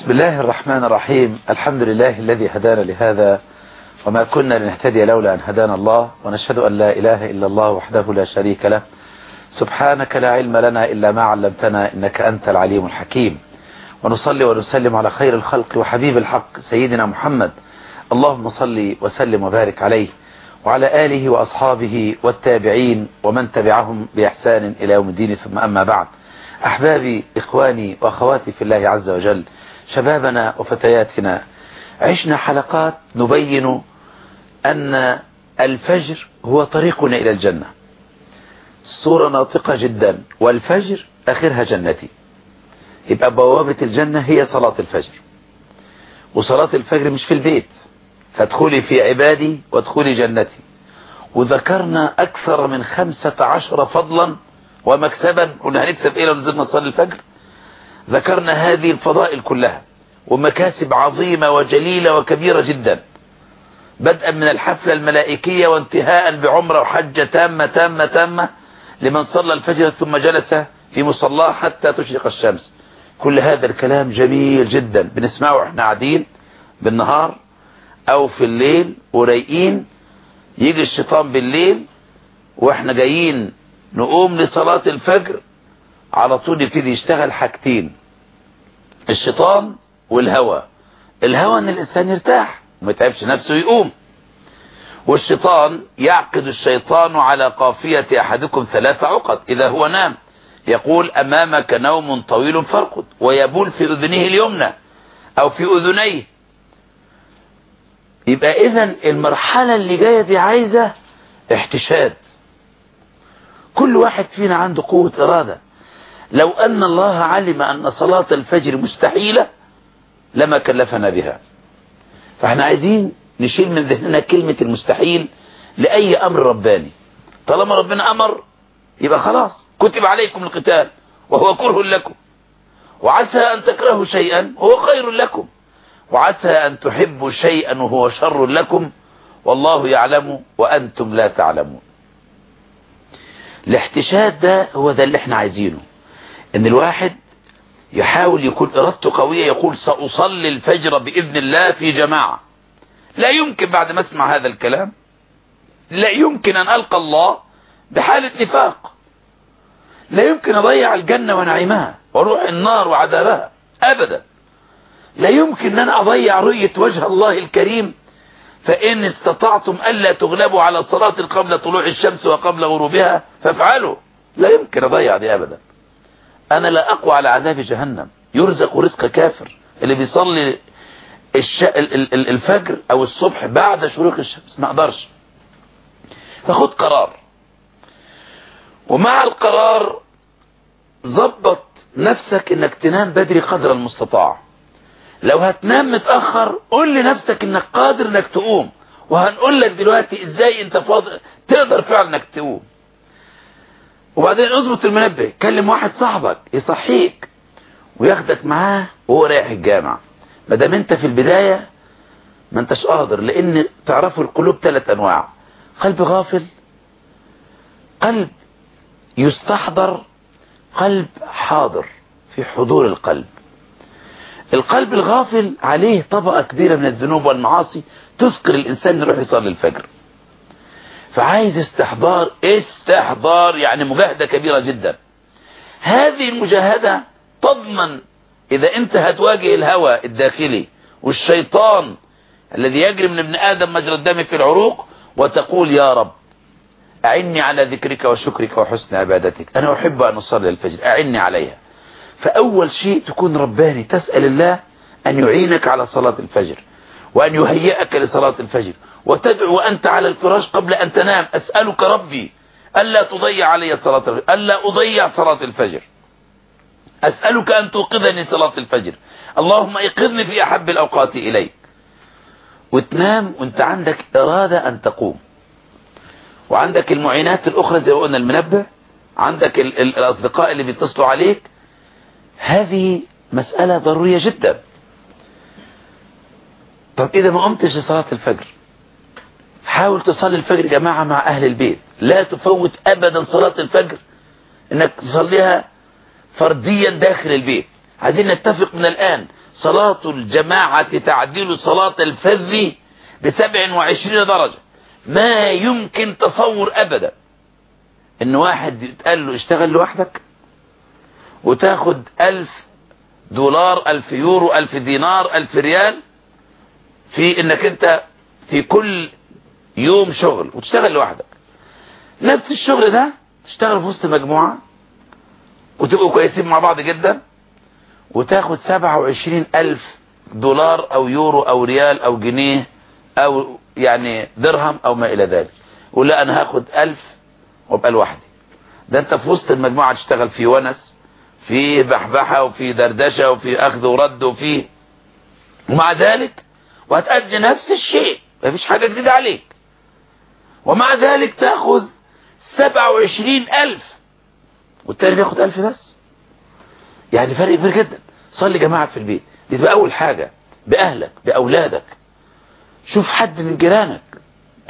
بسم الله الرحمن الرحيم. الحمد لله الذي هدانا لهذا وما كنا لنهتدي لولا أن هدانا الله ونشهد أن لا إله إلا الله وحده لا شريك له. سبحانك لا علم لنا إلا ما علمتنا إنك أنت العليم الحكيم. ونصلي ونسلم على خير الخلق وحبيب الحق سيدنا محمد. اللهم صل وسلم وبارك عليه وعلى آله وأصحابه والتابعين ومن تبعهم بإحسان إلى يوم الدين. ثم أما بعد أحبابي إخواني وأخواتي في الله عز وجل شبابنا وفتياتنا. عشنا حلقات نبين أن الفجر هو طريقنا إلى الجنة. صورة ناطقة جدا. والفجر آخرها جنتي. يبقى بوابة الجنة هي صلاة الفجر. وصلاة الفجر مش في البيت. فادخلي في عبادي وادخلي جنتي. وذكرنا أكثر من خمسة عشر فضلا ومكسبا. قلنا هنكسب إيه لو نزلنا نصلي الفجر؟ ذكرنا هذه الفضائل كلها. ومكاسب عظيمة وجليلة وكبيرة جدا. بدءا من الحفلة الملائكية وانتهاء بعمرة وحجة تامة تامة تامة لمن صلى الفجر ثم جلس في مصلاه حتى تشرق الشمس. كل هذا الكلام جميل جدا. بنسمعه إحنا قاعدين بالنهار أو في الليل ورايقين. يجي الشيطان بالليل وإحنا جايين نقوم لصلاة الفجر على طول يبتدي يشتغل حاجتين. الشيطان والهوى. الهوى إن الإنسان يرتاح وما يتعبش نفسه يقوم. والشيطان يعقد الشيطان على قافية أحدكم ثلاث عقد إذا هو نام. يقول أمامك نوم طويل فارقد ويبول في اذنه اليمنى أو في أذنيه. يبقى اذا المرحلة اللي جاية دي عايزة احتشاد. كل واحد فينا عنده قوة إرادة. لو أن الله علم أن صلاة الفجر مستحيلة لما كلفنا بها. فاحنا عايزين نشيل من ذهننا كلمة المستحيل لأي أمر رباني. طالما ربنا أمر يبقى خلاص. كتب عليكم القتال وهو كره لكم. وعسى أن تكرهوا شيئا وهو خير لكم. وعسى أن تحبوا شيئا وهو شر لكم. والله يعلم وأنتم لا تعلمون. الاحتشاد ده هو ده اللي إحنا عايزينه. إن الواحد يحاول يكون إرادته قوية يقول سأصلي الفجر بإذن الله في جماعة. لا يمكن بعد ما أسمع هذا الكلام لا يمكن أن ألقى الله بحالة نفاق. لا يمكن أضيع الجنة ونعيمها وروح النار وعذابها أبدا. لا يمكن أن أضيع رؤية وجه الله الكريم فإن استطعتم ألا تغلبوا على صلاة قبل طلوع الشمس وقبل غروبها فافعلوا. لا يمكن أضيع دي أبدا. أنا لا أقوى على عذاب جهنم. يرزق رزق كافر. اللي بيصلي الش... الفجر أو الصبح بعد شروق الشمس ما أقدرش. فخد قرار. ومع القرار ظبط نفسك إنك تنام بدري قدر المستطاع. لو هتنام متأخر قول لنفسك إنك قادر إنك تقوم. وهنقول لك دلوقتي إزاي أنت فاضل تقدر فعلا إنك تقوم. وبعدين اظبط المنبه كلم واحد صاحبك يصحيك وياخدك معاه وهو رايح الجامع. ما دام انت في البداية ما انتش قادر لأن تعرفوا القلوب ثلاث انواع. قلب غافل قلب يستحضر قلب حاضر في حضور القلب. القلب الغافل عليه طبقة كبيرة من الذنوب والمعاصي تذكر الإنسان يروح يصلي الفجر. فعايز استحضار استحضار يعني مجاهدة كبيرة جدا. هذه المجاهدة تضمن إذا أنت هتواجه الهوى الداخلي والشيطان الذي يجري من ابن آدم مجرى الدم في العروق وتقول يا رب أعني على ذكرك وشكرك وحسن عبادتك. أنا أحب أن أصلي الفجر أعني عليها. فأول شيء تكون رباني تسأل الله أن يعينك على صلاة الفجر وأن يهيئك لصلاة الفجر وتدعو أنت على الفراش قبل أن تنام. أسألك ربي ألا تضيع علي صلاة الفجر. ألا أضيع صلاة الفجر. أسألك أن توقظني صلاة الفجر. اللهم ايقظني في أحب الأوقات إليك. وتنام وأنت عندك إرادة أن تقوم. وعندك المعينات الأخرى زي ما قلنا المنبه. عندك ال ال الأصدقاء اللي بيتصلوا عليك. هذه مسألة ضرورية جدا. طب إذا ما قمتش لصلاة الفجر حاول تصلي الفجر جماعة مع أهل البيت. لا تفوت أبدا صلاة الفجر إنك تصليها فرديا داخل البيت. عايزين نتفق من الآن. صلاة الجماعة تعديل صلاة الفذ بسبع وعشرين درجة. ما يمكن تصور أبدا إن واحد يتقال له اشتغل لوحدك وتاخد ألف دولار ألف يورو ألف دينار ألف ريال في إنك أنت في كل يوم شغل وتشتغل لوحدك. نفس الشغل ده تشتغل في وسط مجموعة وتبقوا كويسين مع بعض جدا وتاخد سبعة وعشرين ألف دولار أو يورو أو ريال أو جنيه أو يعني درهم أو ما إلى ذلك. ولا أنا هاخد ألف وأبقى لوحدي. ده أنت في وسط المجموعة تشتغل في ونس في بحبحة وفي دردشة وفي أخذ ورد وفي. ومع ذلك وهتأدي نفس الشيء. مفيش حاجة جديدة عليك. ومع ذلك تأخذ سبعة وعشرين ألف. والتاني بياخد ألف بس. يعني فرق كبير جدا. صلي جماعة في البيت. دي تبقى أول حاجة. بأهلك بأولادك. شوف حد من جيرانك.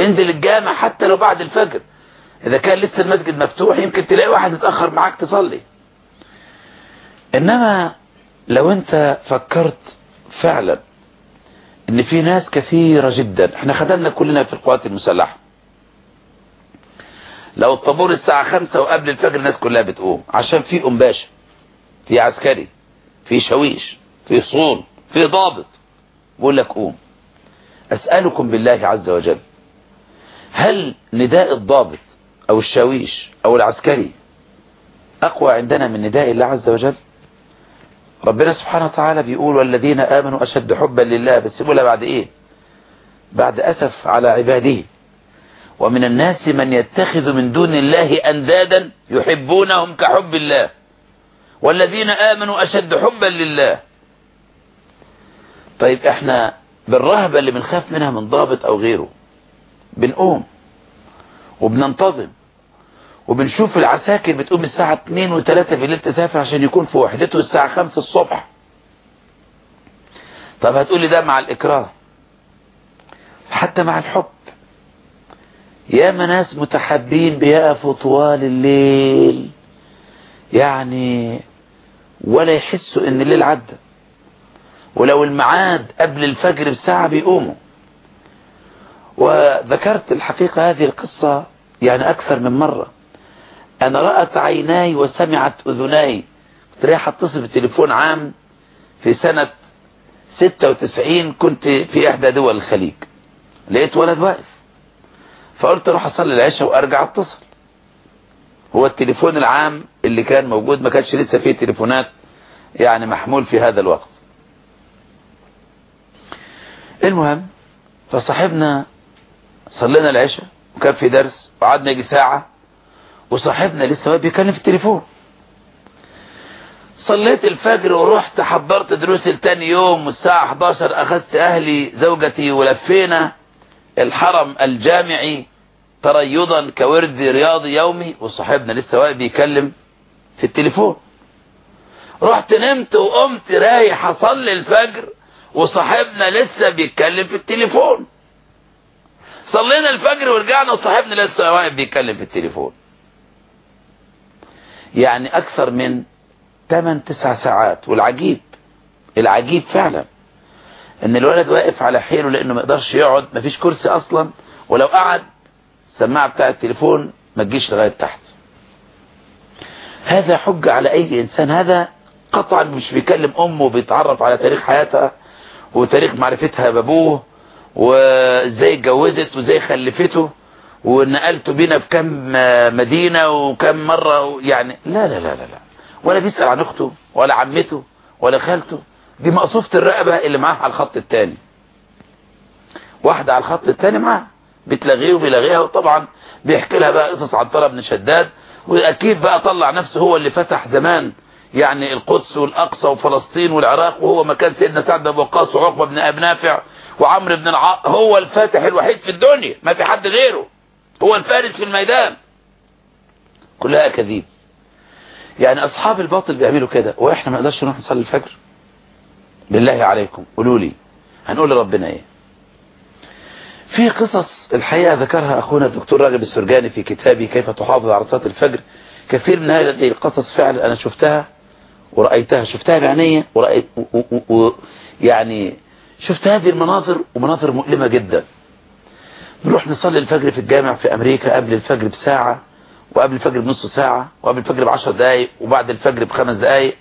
انزل الجامع حتى لو بعد الفجر. إذا كان لسه المسجد مفتوح يمكن تلاقي واحد متأخر معاك تصلي. إنما لو أنت فكرت فعلا إن في ناس كثيرة جدا. إحنا خدمنا كلنا في القوات المسلحة. لو الطابور الساعة خمسة وقبل الفجر الناس كلها بتقوم عشان في أم باشا في عسكري في شويش في صول في ضابط. بقول لك قوم. أسألكم بالله عز وجل هل نداء الضابط أو الشاويش أو العسكري أقوى عندنا من نداء الله عز وجل؟ ربنا سبحانه وتعالى بيقول والذين آمنوا أشد حبا لله بس بعد إيه؟ بعد أسف على عباده. ومن الناس من يتخذ من دون الله أندادا يحبونهم كحب الله. والذين آمنوا أشد حبا لله. طيب إحنا بالرهبة اللي بنخاف منها من ضابط أو غيره بنقوم وبننتظم وبنشوف العساكر بتقوم الساعة 2 و3 بالليل تسافر عشان يكون في وحدته الساعة 5 الصبح. طب هتقولي ده مع الإكراه حتى مع الحب. يا ناس متحبين بيقفوا طوال الليل. يعني ولا يحسوا إن الليل عدى. ولو الميعاد قبل الفجر بساعة بيقوموا. وذكرت الحقيقة هذه القصة يعني أكثر من مرة. أنا رأت عيناي وسمعت أذناي. كنت رايح أتصل بتليفون عام في سنة 96 كنت في إحدى دول الخليج. لقيت ولد واقف. فقلت أروح اصلي العشاء وارجع اتصل. هو التليفون العام اللي كان موجود ما كانش لسه فيه تليفونات يعني محمول في هذا الوقت. المهم فصاحبنا صلينا العشاء وكان في درس وقعدنا يجي ساعة وصاحبنا لسه واقف بيتكلم في التليفون. صليت الفجر ورحت حضرت دروسي لتاني يوم والساعة 11 أخذت أهلي زوجتي ولفينا الحرم الجامعي تريضا كورد رياضي يومي وصاحبنا لسه واقف بيكلم في التليفون. رحت نمت وقمت رايح أصلي الفجر وصاحبنا لسه بيتكلم في التليفون. صلينا الفجر ورجعنا وصاحبنا لسه واقف بيتكلم في التليفون. يعني أكثر من 8 9 ساعات والعجيب العجيب فعلا إن الولد واقف على حيله لأنه ما يقدرش يقعد ما فيش كرسي أصلا ولو قعد السماعة بتاع التليفون ما تجيش لغاية تحت. هذا حجة على أي إنسان. هذا قطعا مش بيكلم أمه بيتعرف على تاريخ حياتها وتاريخ معرفتها بأبوه وإزاي اتجوزت وإزاي خلفته ونقلته بينا في كم مدينة وكم مرة يعني لا لا لا لا, لا. ولا بيسأل عن أخته ولا عمته ولا خالته. دي مقصوفة الرقبة اللي معاها على الخط الثاني واحدة على الخط الثاني معاها. بتلغيه وبيلغيها وطبعا بيحكي لها بقى قصص عنترة بن شداد واكيد بقى طلع نفسه هو اللي فتح زمان يعني القدس والأقصى وفلسطين والعراق وهو مكان سيدنا سعد بن وقاص وعقبة بن أبي نافع وعمرو بن العاص هو الفاتح الوحيد في الدنيا ما في حد غيره هو الفارس في الميدان. كلها اكاذيب يعني أصحاب الباطل بيعملوا كده وإحنا ما نقدرش نروح نصلي الفجر. بالله عليكم قولوا لي هنقول لربنا إيه؟ في قصص الحقيقة ذكرها أخونا الدكتور راغب السرجاني في كتابه كيف تحافظ على صلاة الفجر. كثير من هذه القصص فعلا أنا شفتها ورأيتها شفتها بعيني ورأيت يعني شفت هذه المناظر ومناظر مؤلمة جدا. نروح نصلي الفجر في الجامع في أمريكا قبل الفجر بساعة وقبل الفجر بنص ساعة وقبل الفجر بعشر دقايق وبعد الفجر بخمس دقايق.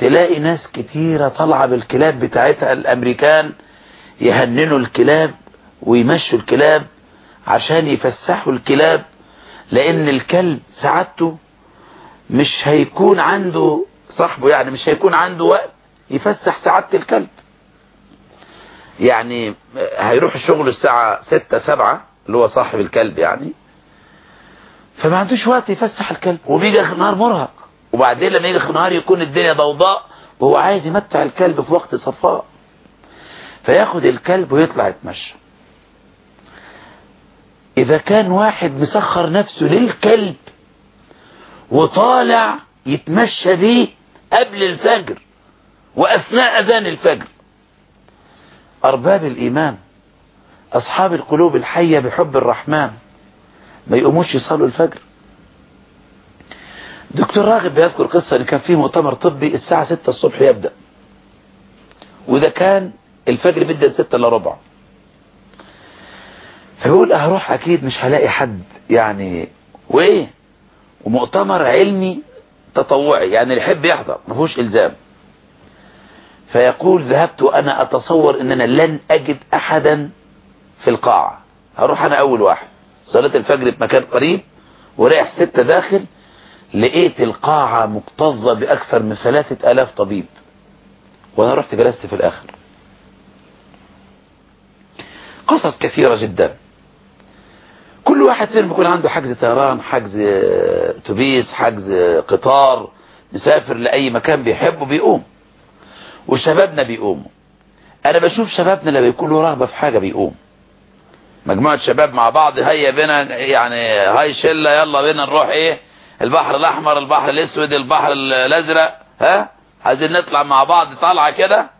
تلاقي ناس كتيرة طالعة بالكلاب بتاعتها الأمريكان يهننوا الكلاب ويمشوا الكلاب عشان يفسحوا الكلاب لأن الكلب سعادته مش هيكون عنده صاحبه يعني مش هيكون عنده وقت يفسح سعادة الكلب. يعني هيروح الشغل الساعة ستة سبعة اللي هو صاحب الكلب يعني فما عندوش وقت يفسح الكلب وبيجي آخر النهار مرهق. وبعدين لما يجي آخر النهار يكون الدنيا ضوضاء وهو عايز يمتع الكلب في وقت صفاء. فياخد الكلب ويطلع يتمشى. إذا كان واحد مسخر نفسه للكلب وطالع يتمشى بيه قبل الفجر وأثناء أذان الفجر. أرباب الإيمان أصحاب القلوب الحية بحب الرحمن ما يقوموش يصلوا الفجر. دكتور راغب بيذكر قصة إن كان فيه مؤتمر طبي الساعة 6 الصبح يبدأ وده كان الفجر بيبدأ 6 إلا ربع. فبيقول هروح أكيد مش هلاقي حد يعني وإيه؟ ومؤتمر علمي تطوعي يعني اللي يحب يحضر ما فيهوش إلزام. فيقول ذهبت وأنا أتصور إننا لن أجد أحدا في القاعة. هروح أنا أول واحد. صلاة الفجر في مكان قريب ورايح ستة داخل لقيت القاعة مكتظة بأكثر من ثلاثة آلاف طبيب. وأنا رحت جلست في الآخر. قصص كثيرة جدا. كل واحد فيهم بيكون عنده حجز طيران حجز أتوبيس حجز قطار مسافر لأي مكان بيحبه بيقوم وشبابنا بيقوموا. أنا بشوف شبابنا لما يكون له رغبة في حاجة بيقوم. مجموعة شباب مع بعض هيا بينا يعني هاي شلة يلا بينا نروح إيه؟ البحر الأحمر البحر الأسود البحر الأزرق ها؟ عايزين نطلع مع بعض طالعة كده.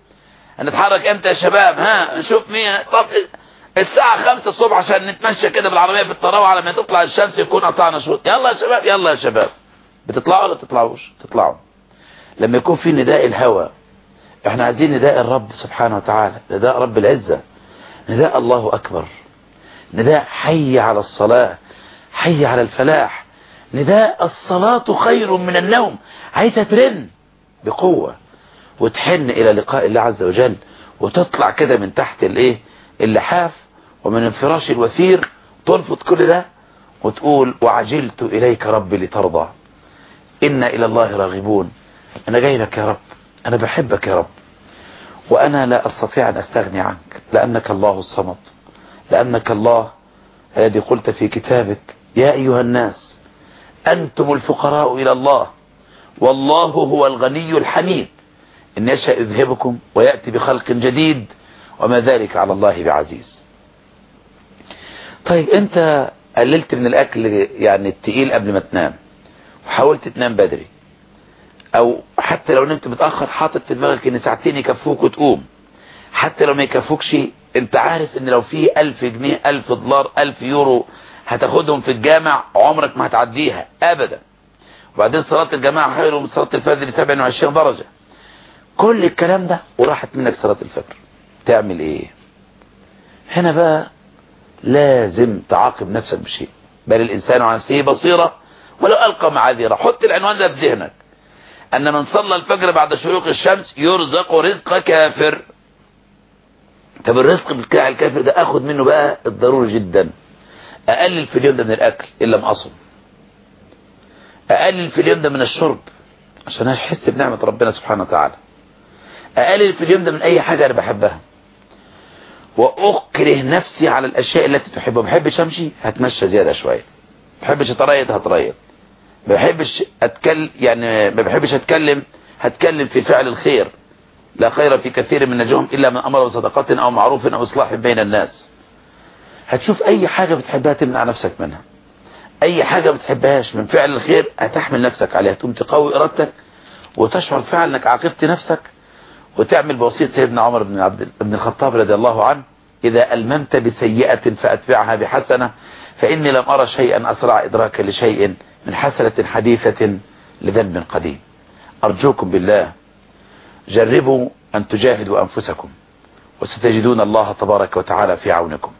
هنتحرك إمتى يا شباب؟ ها؟ نشوف مين؟ طب الساعة خمسة الصبح عشان نتمشى كده بالعربية في الطراوة على ما تطلع الشمس يكون قطعنا شوط يلا يا شباب يلا يا شباب. بتطلعوا ولا تطلعوش تطلعوا. لما يكون في نداء الهوى إحنا عايزين نداء الرب سبحانه وتعالى نداء رب العزة نداء الله أكبر نداء حي على الصلاة حي على الفلاح نداء الصلاة خير من النوم. عايزة ترن بقوة وتحن إلى لقاء الله عز وجل وتطلع كده من تحت الإيه؟ اللحاف ومن انفراش الوثير تنفض كل ده وتقول وعجلت إليك ربي لترضى. إنا إلى الله راغبون. أنا جاي لك يا رب. أنا بحبك يا رب. وأنا لا أستطيع أن أستغني عنك. لأنك الله الصمد. لأنك الله الذي قلت في كتابك يا أيها الناس أنتم الفقراء إلى الله. والله هو الغني الحميد. إن يشاء يذهبكم ويأتي بخلق جديد. وما ذلك على الله بعزيز. طيب انت قللت من الأكل يعني التقيل قبل ما تنام وحاولت تنام بدري أو حتى لو نمت متأخر حاطط في دماغك إن ساعتين يكفوك وتقوم حتى لو ما يكفوكش أنت عارف إن لو في ألف جنيه ألف دولار ألف يورو هتاخدهم في الجامع عمرك ما هتعديها ابدا. وبعدين صلاة الجماعة خير من صلاة الفجر ب 27 درجة. كل الكلام ده وراحت منك صلاة الفجر. تعمل إيه؟ هنا بقى لازم تعاقب نفسك بشيء. بل الإنسان على نفسه بصيرة ولو ألقى معاذيره. حط العنوان ده في ذهنك. أن من صلى الفجر بعد شروق الشمس يرزق رزق كافر. طب الرزق بتاع الكافر ده اخد منه بقى الضروري جدا. أقلل في اليوم ده من الأكل إن لم أصم. أقلل في اليوم ده من الشرب. عشان أحس بنعمة ربنا سبحانه وتعالى. أقلل في اليوم ده من أي حاجة أنا بحبها. وأكره نفسي على الأشياء التي تحبها. ما بحبش أمشي هتمشى زيادة شوية. ما بحبش أتريض هتريض. ما بحبش اتكلم يعني ما بحبش أتكلم هتكلم في فعل الخير. لا خير في كثير من نجوم إلا من أمر بصدقات أو معروف أو إصلاح بين الناس. هتشوف أي حاجة بتحبها تمنع نفسك منها. أي حاجة بتحبهاش من فعل الخير هتحمل نفسك عليها. تقوم تقوي إرادتك وتشعر فعلا إنك عاقبت نفسك وتعمل بوصية سيدنا عمر بن عبد بن الخطاب رضي الله عنه إذا ألممت بسيئة فأتبعها بحسنة فإني لم أرى شيئا أسرع إدراكا لشيء من حسنة حديثة لذنب قديم. أرجوكم بالله جربوا أن تجاهدوا أنفسكم وستجدون الله تبارك وتعالى في عونكم.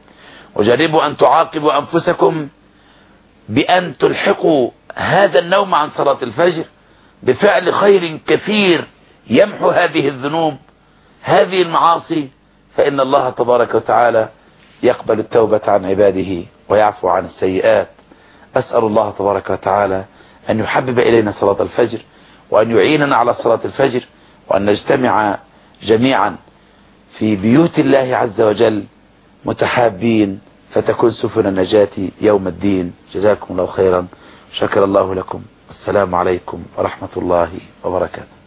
وجربوا أن تعاقبوا أنفسكم بأن تلحقوا هذا النوم عن صلاة الفجر بفعل خير كثير يمحو هذه الذنوب هذه المعاصي فإن الله تبارك وتعالى يقبل التوبة عن عباده ويعفو عن السيئات. أسأل الله تبارك وتعالى أن يحبب إلينا صلاة الفجر وأن يعيننا على صلاة الفجر وأن نجتمع جميعا في بيوت الله عز وجل متحابين فتكون سفن النجاة يوم الدين. جزاكم الله خيرا. شكر الله لكم. السلام عليكم ورحمة الله وبركاته.